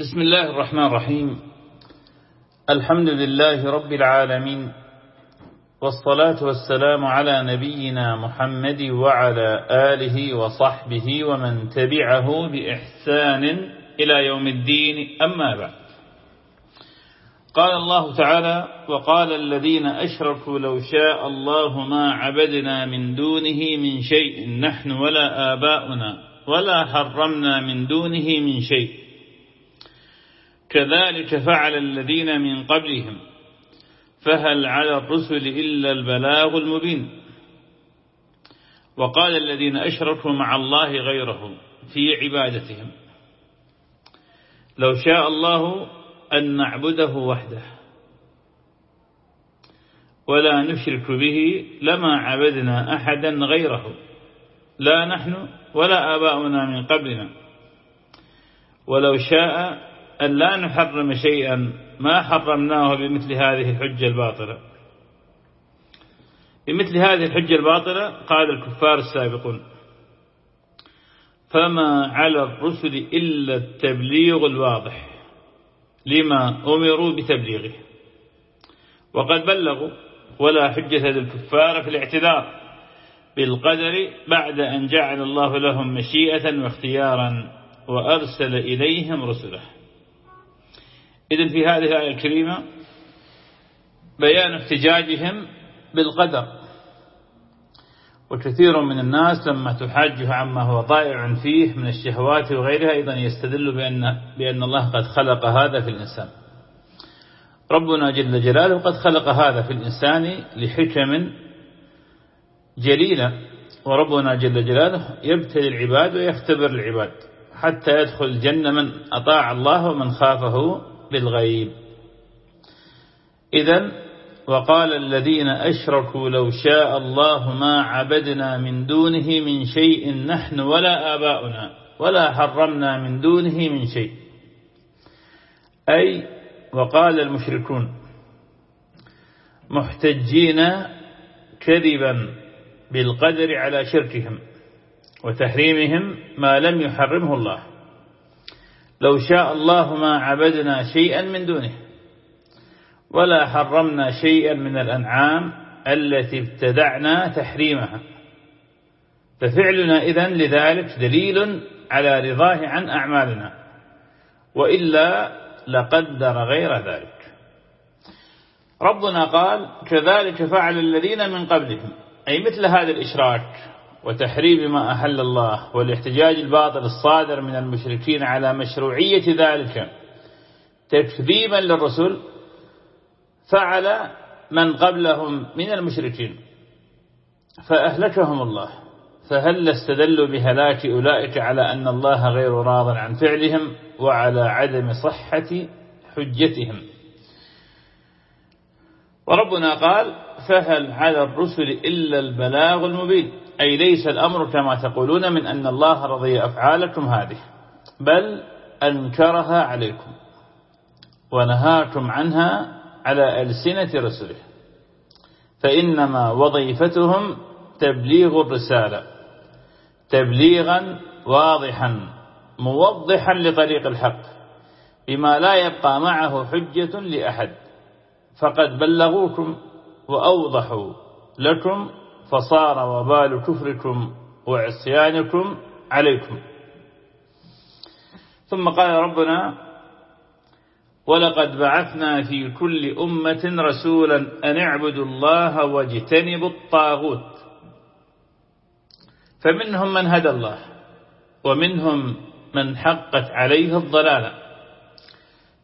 بسم الله الرحمن الرحيم. الحمد لله رب العالمين والصلاة والسلام على نبينا محمد وعلى آله وصحبه ومن تبعه بإحسان إلى يوم الدين أما بعد. قال الله تعالى وقال الذين أشركوا لو شاء الله ما عبدنا من دونه من شيء نحن ولا آباؤنا ولا حرمنا من دونه من شيء كذلك فعل الذين من قبلهم. فهل على الرسل إلا البلاغ المبين. وقال الذين أشركوا مع الله غيره في عبادتهم. لو شاء الله أن نعبده وحده. ولا نشرك به لما عبدنا أحدا غيره. لا نحن ولا آباؤنا من قبلنا. ولو شاء أن لا نحرم شيئا ما حرمناه بمثل هذه الحجة الباطلة. بمثل هذه الحجة الباطلة قال الكفار السابقون فما على الرسل إلا التبليغ الواضح لما أمروا بتبليغه. وقد بلغوا ولا حجة للكفار في الاعتذار بالقدر بعد أن جعل الله لهم مشيئة واختيارا وأرسل إليهم رسله. إذن في هذه الآية الكريمة بيان احتجاجهم بالقدر. وكثير من الناس لما تحاجه عما هو ضائع فيه من الشهوات وغيرها أيضا يستدل بأن, بأن الله قد خلق هذا في الإنسان. ربنا جل جلاله قد خلق هذا في الإنسان لحكم جليلة وربنا جل جلاله يبتلي العباد ويختبر العباد حتى يدخل الجنة من أطاع الله ومن خافه بالغيب إذا وقال الذين أشركوا لو شاء الله ما عبدنا من دونه من شيء نحن ولا آباؤنا ولا حرمنا من دونه من شيء. أي وقال المشركون محتجين كذبا بالقدر على شركهم وتحريمهم ما لم يحرمه الله. لو شاء الله ما عبدنا شيئا من دونه ولا حرمنا شيئا من الأنعام التي ابتدعنا تحريمها. ففعلنا إذن لذلك دليل على رضاه عن أعمالنا وإلا لقدر غير ذلك. ربنا قال كذلك فعل الذين من قبلهم. أي مثل هذا الإشراك. وتحريم ما أحل الله والاحتجاج الباطل الصادر من المشركين على مشروعية ذلك. تكذيبا للرسل فعل من قبلهم من المشركين فأهلكهم الله فهل استدلوا بهلاك أولئك على أن الله غير راض عن فعلهم وعلى عدم صحة حجتهم؟ وربنا قال فهل على الرسل إلا البلاغ المبين؟ أي ليس الأمر كما تقولون من أن الله رضي أفعالكم هذه بل أنكرها عليكم ونهاكم عنها على ألسنة رسله. فإنما وظيفتهم تبليغ الرسالة تبليغا واضحا موضحا لطريق الحق بما لا يبقى معه حجة لأحد. فقد بلغوكم وأوضحوا لكم فصار وبال كفركم وعصيانكم عليكم. ثم قال ربنا ولقد بعثنا في كل أمة رسولا أن اعبدوا الله واجتنبوا الطاغوت. فمنهم من هدى الله ومنهم من حقت عليه الضلالة.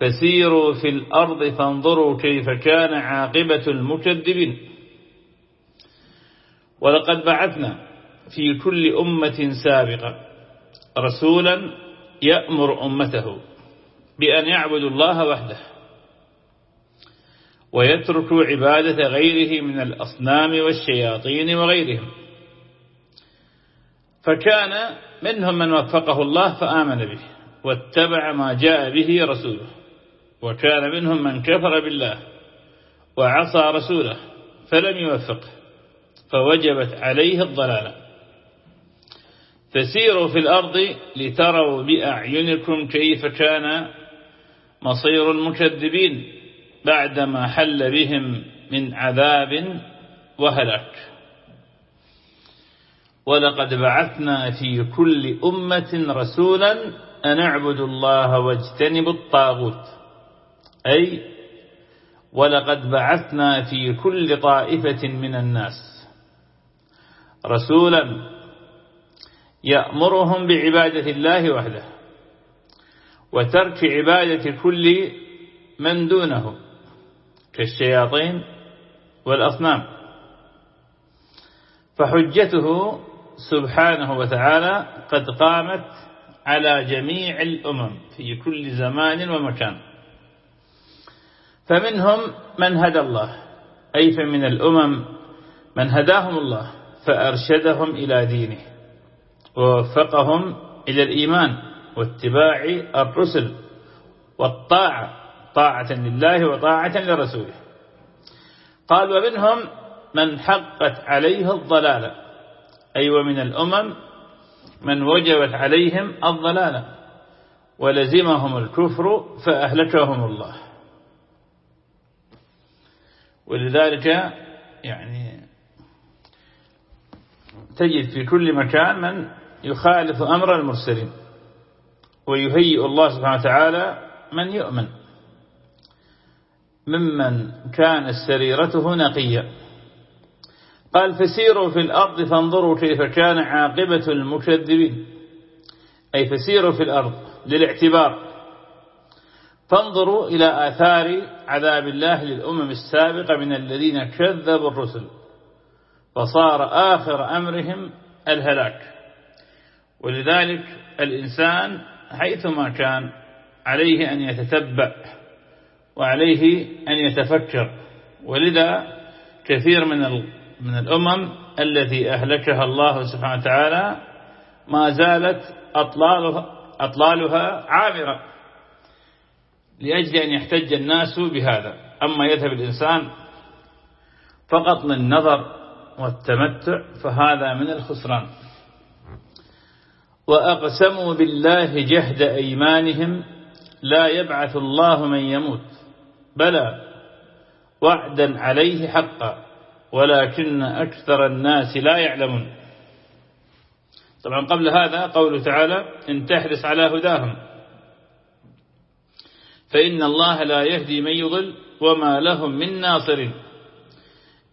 فسيروا في الأرض فانظروا كيف كان عاقبة المكذبين. ولقد بعثنا في كل أمة سابقة رسولا يأمر أمته بأن يعبدوا الله وحده ويتركوا عبادة غيره من الأصنام والشياطين وغيرهم. فكان منهم من وفقه الله فآمن به واتبع ما جاء به رسوله. وكان منهم من كفر بالله وعصى رسوله فلم يوفقه. فوجبت عليه الضلالة. فسيروا في الأرض لتروا بأعينكم كيف كان مصير المكذبين بعدما حل بهم من عذاب وهلاك ولقد بعثنا في كل أمة رسولا أن اعبدوا الله واجتنبوا الطاغوت. أي ولقد بعثنا في كل طائفة من الناس. رسولا يأمرهم بعبادة الله وحده وترك عبادة كل من دونه كالشياطين والأصنام. فحجته سبحانه وتعالى قد قامت على جميع الأمم في كل زمان ومكان. فمنهم من هدى الله أي فمن الأمم من هداهم الله. فأرشدهم إلى دينه ووفقهم إلى الإيمان واتباع الرسل والطاعة طاعة لله وطاعة لرسوله. قال ومنهم من حقت عليه الضلالة أي ومن الأمم من وجبت عليهم الضلالة ولزمهم الكفر فأهلكهم الله. ولذلك يعني تجد في كل مكان من يخالف أمر المرسلين ويهيئ الله سبحانه وتعالى من يؤمن. ممن كانت سريرته نقية. قال فسيروا في الأرض فانظروا كيف كان عاقبة المكذبين. أي فسيروا في الأرض للاعتبار. فانظروا إلى آثار عذاب الله للأمم السابقة من الذين كذبوا الرسل. فصار آخر أمرهم الهلاك. ولذلك الإنسان حيثما كان عليه أن يتتبع وعليه أن يتفكر ولذا كثير من من الأمم التي أهلكها الله سبحانه وتعالى ما زالت أطلالها, أطلالها عامرة لأجل أن يحتج الناس بهذا. أما يذهب الإنسان فقط للنظر والتمتع فهذا من الخسران. وأقسموا بالله جهد أيمانهم لا يبعث الله من يموت. بلى وعدا عليه حقا ولكن أكثر الناس لا يعلمون. طبعا قبل هذا قوله تعالى إن تحرص على هداهم فإن الله لا يهدي من يضل وما لهم من ناصر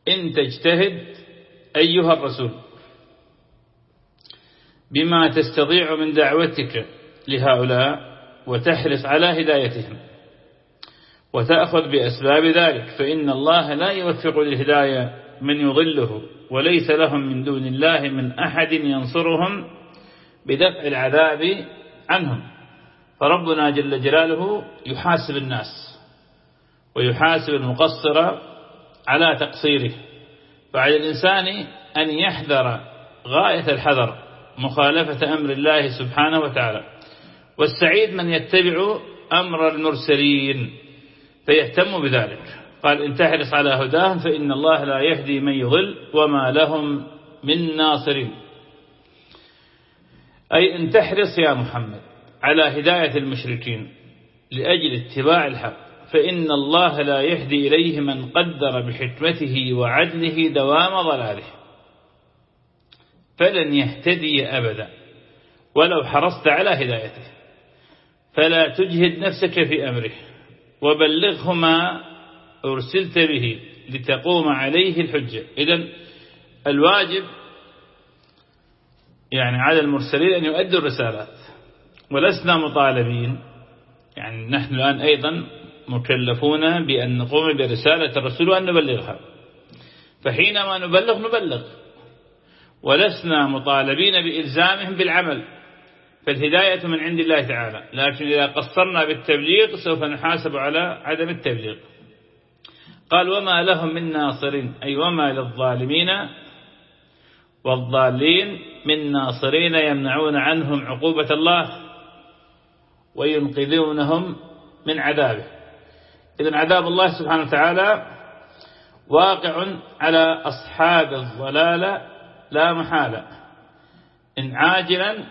إن تجتهد أيها الرسول بما تستطيع من دعوتك لهؤلاء وتحرص على هدايتهم وتأخذ بأسباب ذلك فإن الله لا يوفق للهداية من يضله وليس لهم من دون الله من أحد ينصرهم بدفع العذاب عنهم. فربنا جل جلاله يحاسب الناس ويحاسب المقصر على تقصيره. فعلى الإنسان أن يحذر غاية الحذر مخالفة أمر الله سبحانه وتعالى. والسعيد من يتبع أمر المرسلين فيهتم بذلك. قال إن تحرص على هداهم فإن الله لا يهدي من يضل وما لهم من ناصرين. أي إن تحرص يا محمد على هداية المشركين لأجل اتباع الحق. فإن الله لا يهدي إليه من قدر بحكمته وعدله دوام ضلاله. فلن يهتدي أبدا. ولو حرصت على هدايته. فلا تجهد نفسك في أمره. وبلغه ما أرسلت به لتقوم عليه الحجة. إذا الواجب يعني على المرسلين أن يؤدوا الرسالات. ولسنا مطالبين. يعني نحن الآن أيضا مكلفون بأن نقوم برسالة الرسول وأن نبلغها. فحينما نبلغ نبلغ. ولسنا مطالبين بإلزامهم بالعمل. فالهداية من عند الله تعالى. لكن إذا قصرنا بالتبليغ سوف نحاسب على عدم التبليغ. قال وما لهم من ناصرين. أي وما للظالمين والضالين من ناصرين يمنعون عنهم عقوبة الله وينقذونهم من عذابه. إذن عذاب الله سبحانه وتعالى واقع على أصحاب الضلال لا محالة إن عاجلا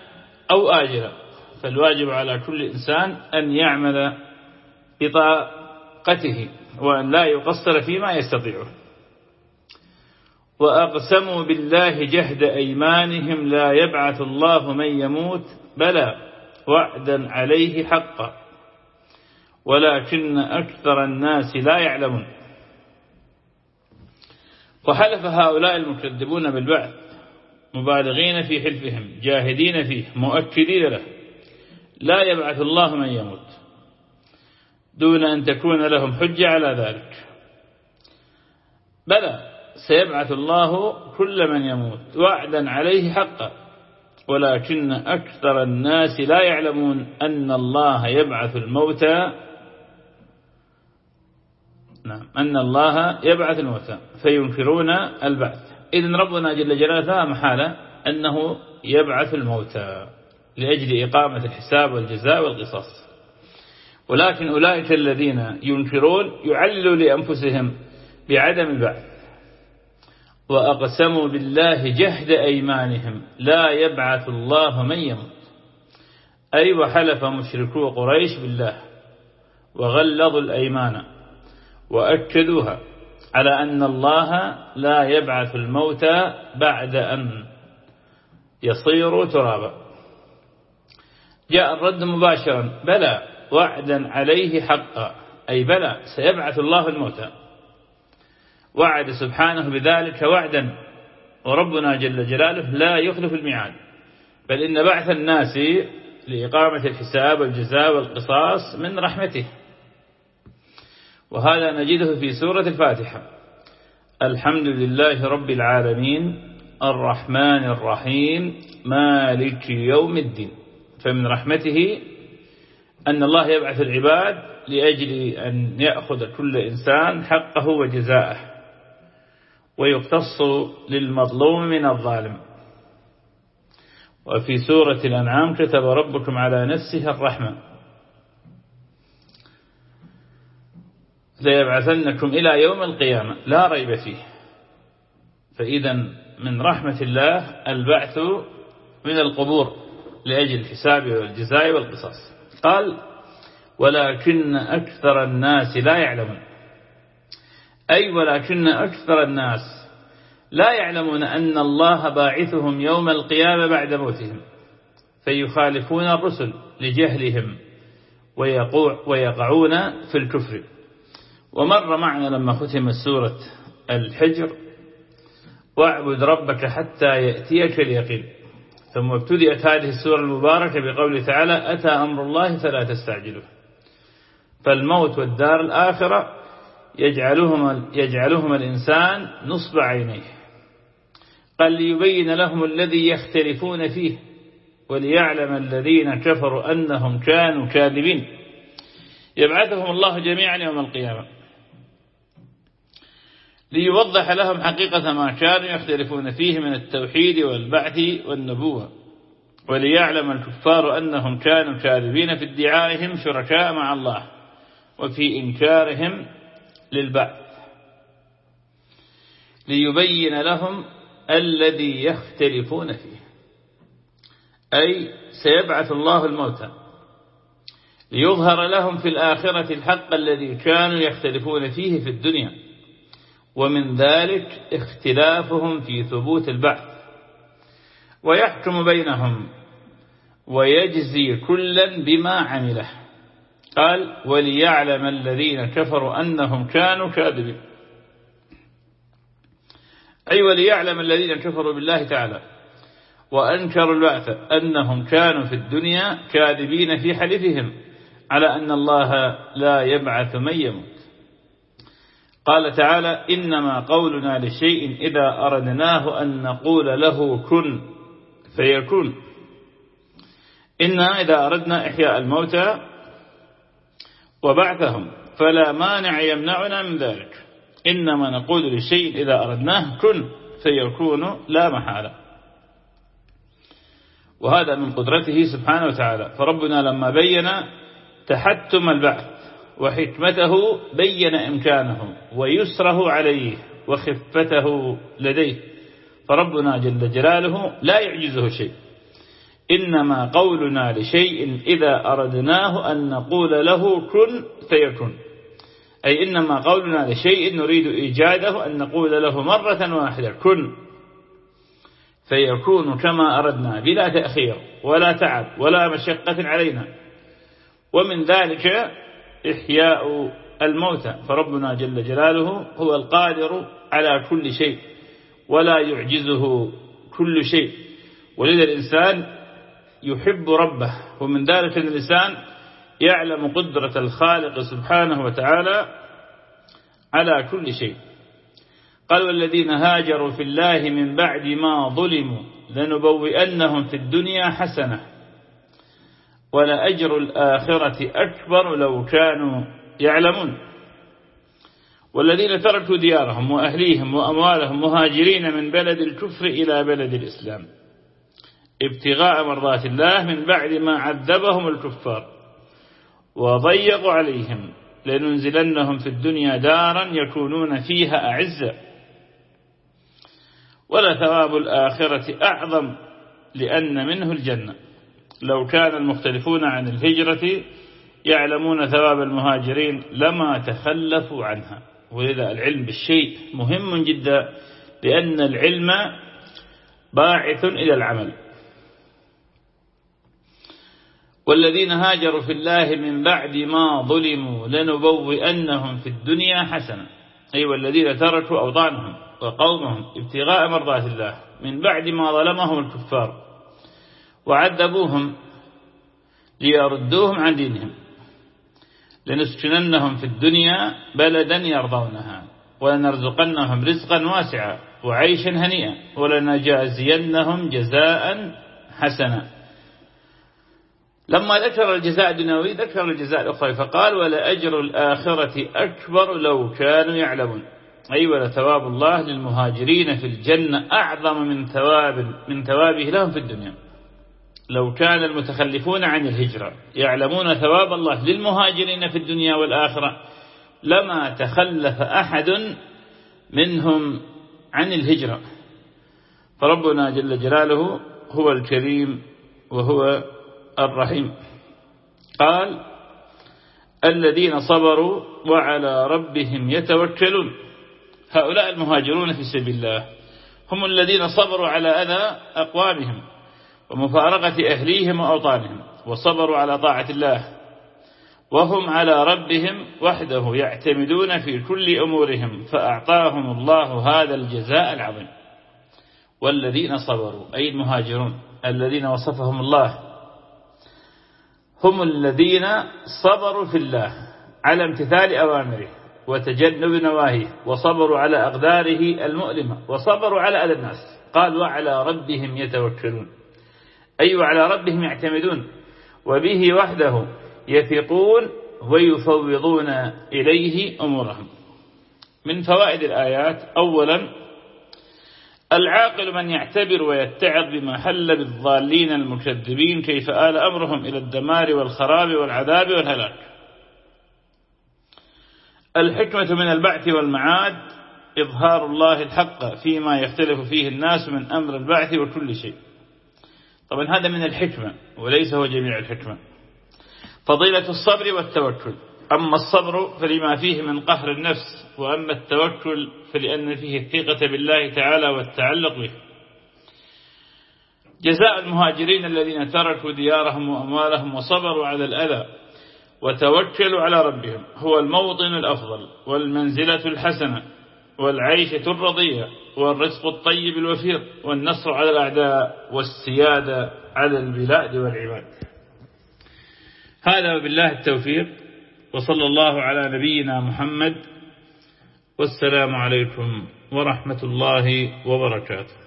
أو آجلا فالواجب على كل إنسان أن يعمل بطاقته وأن لا يقصر فيما يستطيعه. وأقسموا بالله جهد أيمانهم لا يبعث الله من يموت بلى وعدا عليه حقا. ولكن أكثر الناس لا يعلمون. وحلف هؤلاء المكذبون بالبعث مبالغين في حلفهم جاهدين فيه مؤكدين له. لا يبعث الله من يموت. دون أن تكون لهم حجة على ذلك. بلى سيبعث الله كل من يموت. وعدا عليه حقا. ولكن أكثر الناس لا يعلمون أن الله يبعث الموتى نعم. أن الله يبعث الموتى فينكرون البعث. إذن ربنا جل جلاله لا محالة أنه يبعث الموتى لأجل إقامة الحساب والجزاء والقصاص. ولكن أولئك الذين ينكرون يعلوا لأنفسهم بعدم البعث. وأقسموا بالله جهد أيمانهم لا يبعث الله من يموت. أي وحلف مشركو قريش بالله وغلظوا الأيمان. وأكدوها. على أن الله لا يبعث الموتى بعد أن يصيروا ترابا. جاء الرد مباشرا. بلى وعدا عليه حقا. أي بلى سيبعث الله الموتى وعد سبحانه بذلك وعدا. وربنا جل جلاله لا يخلف الميعاد. بل إن بعث الناس لإقامة الحساب والجزاء والقصاص من رحمته. وهذا نجده في سورة الفاتحة. الحمد لله رب العالمين الرحمن الرحيم مالك يوم الدين. فمن رحمته أن الله يبعث العباد لأجل أن يأخذ كل إنسان حقه وجزاءه ويقتص للمظلوم من الظالم. وفي سورة الأنعام كتب ربكم على نفسه الرحمة. ليبعثنكم إلى يوم القيامة. لا ريب فيه. فإذا من رحمة الله البعث من القبور لأجل الحساب والجزاء والقصاص. قال ولكن أكثر الناس لا يعلمون. أي ولكن أكثر الناس لا يعلمون أن الله باعثهم يوم القيامة بعد موتهم فيخالفون الرسل لجهلهم ويقوع ويقعون في الكفر. ومر معنا لما ختمت سورة الحجر واعبد ربك حتى يأتيك اليقين. ثم ابتدأت هذه السورة المباركة بقول تعالى أتى أمر الله فلا تستعجلوه. فالموت والدار الآخرة يجعلهما, يجعلهما الإنسان نصب عينيه. قال ليبين لهم الذي يختلفون فيه وليعلم الذين كفروا أنهم كانوا كاذبين. يبعثهم الله جميعا يوم القيامة. ليوضح لهم حقيقة ما كانوا يختلفون فيه من التوحيد والبعث والنبوة. وليعلم الكفار أنهم كانوا كاذبين في ادعائهم شركاء مع الله وفي إنكارهم للبعث. ليبين لهم الذي يختلفون فيه. أي سيبعث الله الموتى. ليظهر لهم في الآخرة الحق الذي كانوا يختلفون فيه في الدنيا. ومن ذلك اختلافهم في ثبوت البعث. ويحكم بينهم ويجزي كلا بما عمله. قال وليعلم الذين كفروا أنهم كانوا كاذبين. أي وليعلم الذين كفروا بالله تعالى وأنكروا البعث أنهم كانوا في الدنيا كاذبين في حلفهم على أن الله لا يبعث من يموت. قال تعالى إنما قولنا لشيء إذا أردناه أن نقول له كن فيكون. إنا إذا أردنا إحياء الموتى وبعثهم فلا مانع يمنعنا من ذلك. إنما نقول لشيء إذا أردناه كن فيكون لا محالة. وهذا من قدرته سبحانه وتعالى. فربنا لما بين تحتم البعث وحكمته بين إمكانه ويسره عليه وخفته لديه. فربنا جل جلاله لا يعجزه شيء. إنما قولنا لشيء إذا أردناه أن نقول له كن فيكون. أي إنما قولنا لشيء نريد إيجاده أن نقول له مرة واحدة كن فيكون كما أردنا بلا تأخير ولا تعب ولا مشقة علينا. ومن ذلك إحياء الموتى. فربنا جل جلاله هو القادر على كل شيء ولا يعجزه كل شيء. ولذا الإنسان يحب ربه ومن ذلك الإنسان يعلم قدرة الخالق سبحانه وتعالى على كل شيء. قال والذين هاجروا في الله من بعد ما ظلموا لنبوئنهم في الدنيا حسنة ولأجر الآخرة أكبر لو كانوا يعلمون. والذين تركوا ديارهم وأهليهم وأموالهم مهاجرين من بلد الكفر إلى بلد الإسلام. ابتغاء مرضات الله من بعد ما عذبهم الكفار. وضيقوا عليهم. لننزلنهم في الدنيا دارا يكونون فيها أعزة ولا ثواب الآخرة أعظم لأن منه الجنة. لو كان المختلفون عن الهجرة يعلمون ثواب المهاجرين لما تخلفوا عنها. ولذا العلم بالشيء مهم جدا لأن العلم باعث إلى العمل. والذين هاجروا في الله من بعد ما ظلموا لنبوئنهم في الدنيا حسنة. أي والذين تركوا أوطانهم وقومهم ابتغاء مرضات الله من بعد ما ظلمهم الكفار. وعذبوهم ليردوهم عن دينهم. لنسكننهم في الدنيا بلدا يرضونها ولنرزقنهم رزقا واسعا وعيشا هنيئا ولنجازينهم جزاء حسنا. لما ذكر الجزاء الدنيوي ذكر الجزاء الأخرى فقال ولأجر الآخرة أكبر لو كانوا يعلمون. أي ولثواب الله للمهاجرين في الجنة أعظم من ثواب من ثوابه لهم في الدنيا. لو كان المتخلفون عن الهجرة يعلمون ثواب الله للمهاجرين في الدنيا والآخرة لما تخلف أحد منهم عن الهجرة. فربنا جل جلاله هو الكريم وهو الرحيم. قال الذين صبروا وعلى ربهم يتوكلون. هؤلاء المهاجرون في سبيل الله هم الذين صبروا على أذى أقوامهم. ومفارقة أهليهم وأوطانهم وصبروا على طاعة الله وهم على ربهم وحده يعتمدون في كل أمورهم فأعطاهم الله هذا الجزاء العظيم. والذين صبروا أي المهاجرون الذين وصفهم الله هم الذين صبروا في الله على امتثال أوامره وتجنب نواهيه وصبروا على أقداره المؤلمة وصبروا على أذى الناس. قال وعلى ربهم يتوكلون. أي أيوة وعلى ربهم يعتمدون. وبه وحده يثقون ويفوضون إليه أمورهم. من فوائد الآيات أولا العاقل من يعتبر ويتعظ بما حل بالضالين المكذبين كيف آل أمرهم إلى الدمار والخراب والعذاب والهلاك. الحكمة من البعث والمعاد إظهار الله الحق فيما يختلف فيه الناس من أمر البعث وكل شيء. طبعا هذا من الحكمة وليس هو جميع الحكمة. فضيلة الصبر والتوكل. أما الصبر فلما فيه من قهر النفس وأما التوكل فلأن فيه الثقة بالله تعالى والتعلق به. جزاء المهاجرين الذين تركوا ديارهم وأموالهم وصبروا على الأذى وتوكلوا على ربهم هو الموطن الأفضل والمنزلة الحسنة. والعيشة الرضية والرزق الطيب الوفير والنصر على الأعداء والسيادة على البلاد والعباد. هذا بالله التوفيق وصلى الله على نبينا محمد والسلام عليكم ورحمة الله وبركاته.